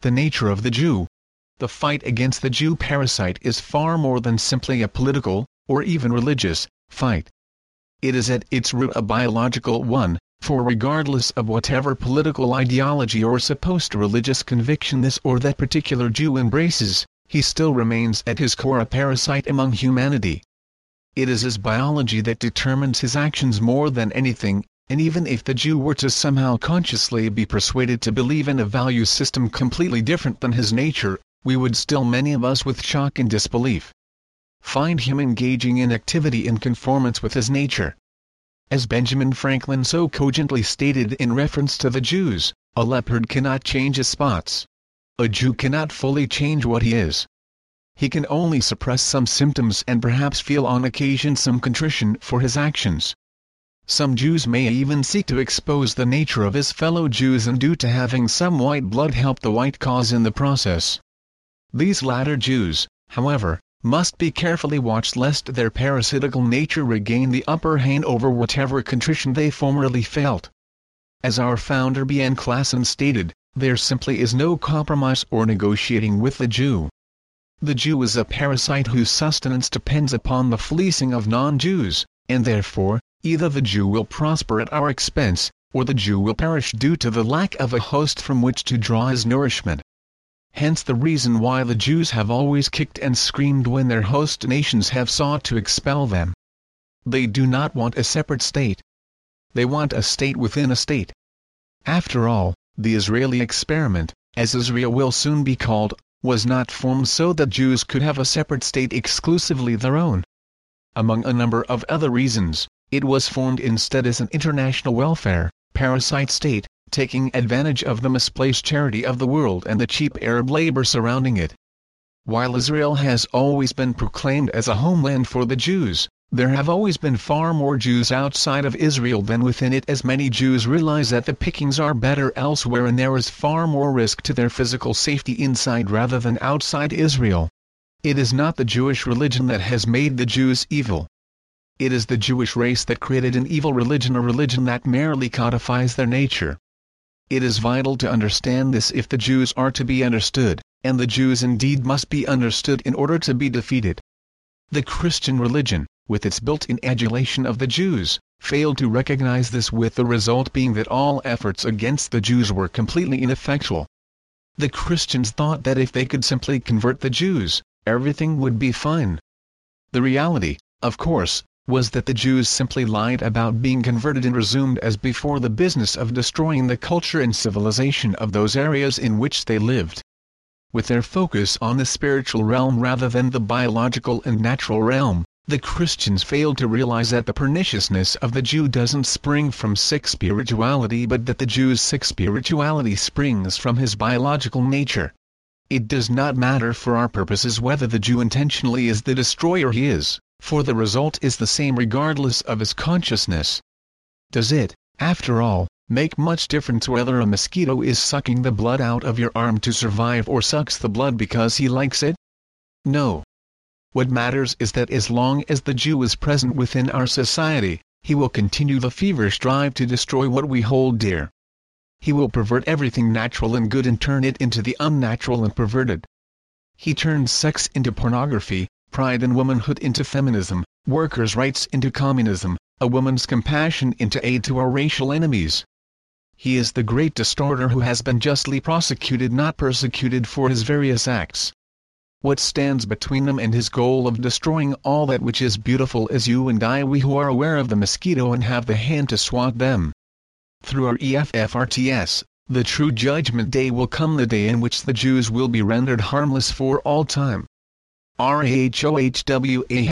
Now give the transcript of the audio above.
the nature of the Jew. The fight against the Jew parasite is far more than simply a political, or even religious, fight. It is at its root a biological one, for regardless of whatever political ideology or supposed religious conviction this or that particular Jew embraces, he still remains at his core a parasite among humanity. It is his biology that determines his actions more than anything, and even if the Jew were to somehow consciously be persuaded to believe in a value system completely different than his nature, we would still many of us with shock and disbelief find him engaging in activity in conformance with his nature. As Benjamin Franklin so cogently stated in reference to the Jews, a leopard cannot change his spots. A Jew cannot fully change what he is. He can only suppress some symptoms and perhaps feel on occasion some contrition for his actions. Some Jews may even seek to expose the nature of his fellow Jews and due to having some white blood help the white cause in the process. These latter Jews, however, must be carefully watched lest their parasitical nature regain the upper hand over whatever contrition they formerly felt. As our founder B. N. Klassen stated, there simply is no compromise or negotiating with the Jew. The Jew is a parasite whose sustenance depends upon the fleecing of non-Jews, and therefore, either the Jew will prosper at our expense, or the Jew will perish due to the lack of a host from which to draw his nourishment. Hence the reason why the Jews have always kicked and screamed when their host nations have sought to expel them. They do not want a separate state. They want a state within a state. After all, the Israeli experiment, as Israel will soon be called, was not formed so that Jews could have a separate state exclusively their own. Among a number of other reasons, it was formed instead as an international welfare, parasite state, taking advantage of the misplaced charity of the world and the cheap Arab labor surrounding it. While Israel has always been proclaimed as a homeland for the Jews, there have always been far more Jews outside of Israel than within it as many Jews realize that the pickings are better elsewhere and there is far more risk to their physical safety inside rather than outside Israel. It is not the Jewish religion that has made the Jews evil, it is the Jewish race that created an evil religion a religion that merely codifies their nature. It is vital to understand this if the Jews are to be understood, and the Jews indeed must be understood in order to be defeated. The Christian religion, with its built-in adulation of the Jews, failed to recognize this with the result being that all efforts against the Jews were completely ineffectual. The Christians thought that if they could simply convert the Jews, everything would be fine. The reality, of course, was that the Jews simply lied about being converted and resumed as before the business of destroying the culture and civilization of those areas in which they lived. With their focus on the spiritual realm rather than the biological and natural realm, the Christians failed to realize that the perniciousness of the Jew doesn't spring from sick spirituality but that the Jew's sick spirituality springs from his biological nature. It does not matter for our purposes whether the Jew intentionally is the destroyer he is, for the result is the same regardless of his consciousness. Does it, after all, make much difference whether a mosquito is sucking the blood out of your arm to survive or sucks the blood because he likes it? No. What matters is that as long as the Jew is present within our society, he will continue the feverish drive to destroy what we hold dear. He will pervert everything natural and good and turn it into the unnatural and perverted. He turns sex into pornography, pride and womanhood into feminism, workers' rights into communism, a woman's compassion into aid to our racial enemies. He is the great distorter who has been justly prosecuted not persecuted for his various acts. What stands between them and his goal of destroying all that which is beautiful is you and I we who are aware of the mosquito and have the hand to swat them. Through our EFFRTS, the true judgment day will come the day in which the Jews will be rendered harmless for all time. RAHOWA